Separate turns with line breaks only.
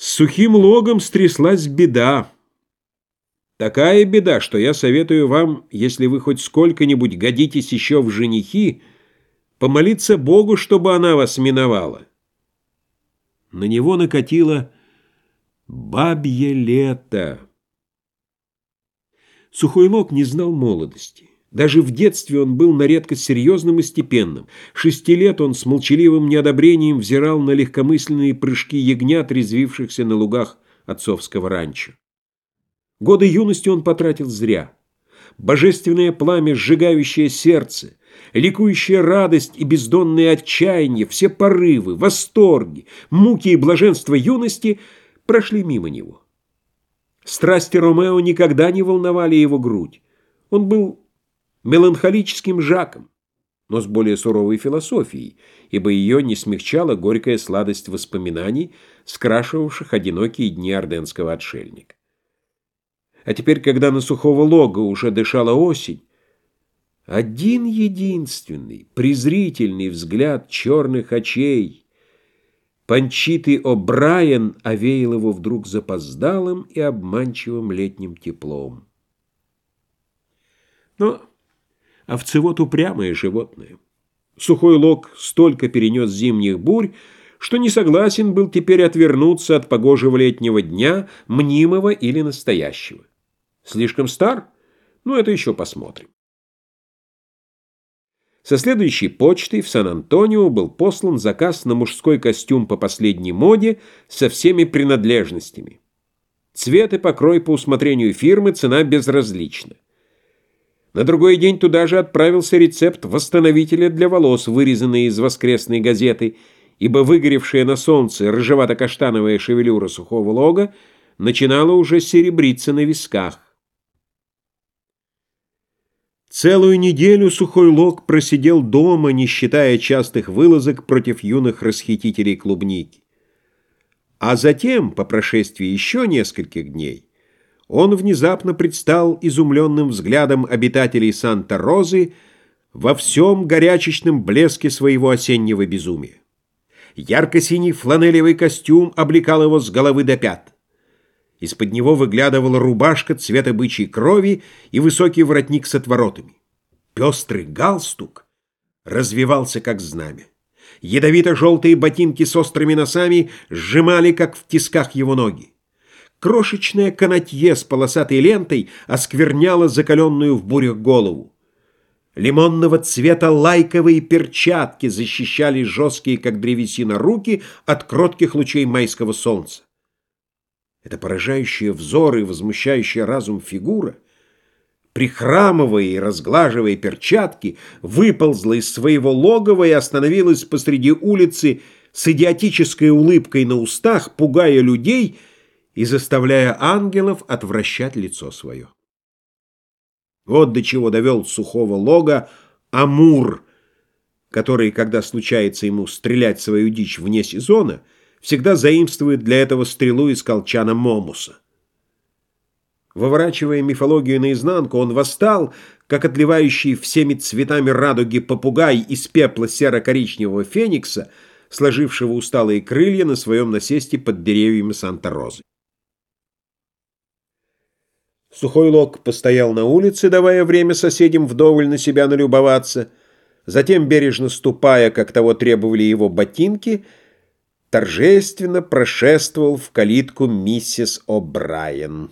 С сухим логом стряслась беда. Такая беда, что я советую вам, если вы хоть сколько-нибудь годитесь еще в женихи, помолиться Богу, чтобы она вас миновала. На него накатило бабье лето. Сухой лог не знал молодости. Даже в детстве он был на редкость серьезным и степенным. Шести лет он с молчаливым неодобрением взирал на легкомысленные прыжки ягнят, резвившихся на лугах отцовского ранчо. Годы юности он потратил зря. Божественное пламя, сжигающее сердце, ликующая радость и бездонное отчаяние, все порывы, восторги, муки и блаженство юности прошли мимо него. Страсти Ромео никогда не волновали его грудь. Он был меланхолическим Жаком, но с более суровой философией, ибо ее не смягчала горькая сладость воспоминаний, скрашивавших одинокие дни орденского отшельника. А теперь, когда на сухого лога уже дышала осень, один единственный, презрительный взгляд черных очей, Панчитый О'Брайен овеял его вдруг запоздалым и обманчивым летним теплом. Но овцевод упрямое животное. Сухой лог столько перенес зимних бурь, что не согласен был теперь отвернуться от погожего летнего дня, мнимого или настоящего. Слишком стар? Ну, это еще посмотрим. Со следующей почтой в Сан-Антонио был послан заказ на мужской костюм по последней моде со всеми принадлежностями. Цвет и покрой по усмотрению фирмы, цена безразлична. На другой день туда же отправился рецепт восстановителя для волос, вырезанный из воскресной газеты, ибо выгоревшая на солнце рыжевато-каштановая шевелюра сухого лога начинала уже серебриться на висках. Целую неделю сухой лог просидел дома, не считая частых вылазок против юных расхитителей клубники. А затем, по прошествии еще нескольких дней, он внезапно предстал изумленным взглядом обитателей Санта-Розы во всем горячечном блеске своего осеннего безумия. Ярко-синий фланелевый костюм облекал его с головы до пят. Из-под него выглядывала рубашка цвета бычьей крови и высокий воротник с отворотами. Пестрый галстук развивался, как знамя. Ядовито-желтые ботинки с острыми носами сжимали, как в тисках его ноги. Крошечное канатье с полосатой лентой оскверняло закаленную в бурях голову. Лимонного цвета лайковые перчатки защищали жесткие, как древесина, руки от кротких лучей майского солнца. Эта поражающая взор и возмущающая разум фигура, прихрамывая и разглаживая перчатки, выползла из своего логова и остановилась посреди улицы с идиотической улыбкой на устах, пугая людей — и заставляя ангелов отвращать лицо свое. Вот до чего довел сухого лога Амур, который, когда случается ему стрелять свою дичь вне сезона, всегда заимствует для этого стрелу из колчана Момуса. Выворачивая мифологию наизнанку, он восстал, как отливающий всеми цветами радуги попугай из пепла серо-коричневого феникса, сложившего усталые крылья на своем насесте под деревьями Санта-Розы. Сухой лог постоял на улице, давая время соседям вдоволь на себя налюбоваться. Затем, бережно ступая, как того требовали его ботинки, торжественно прошествовал в калитку миссис О'Брайен.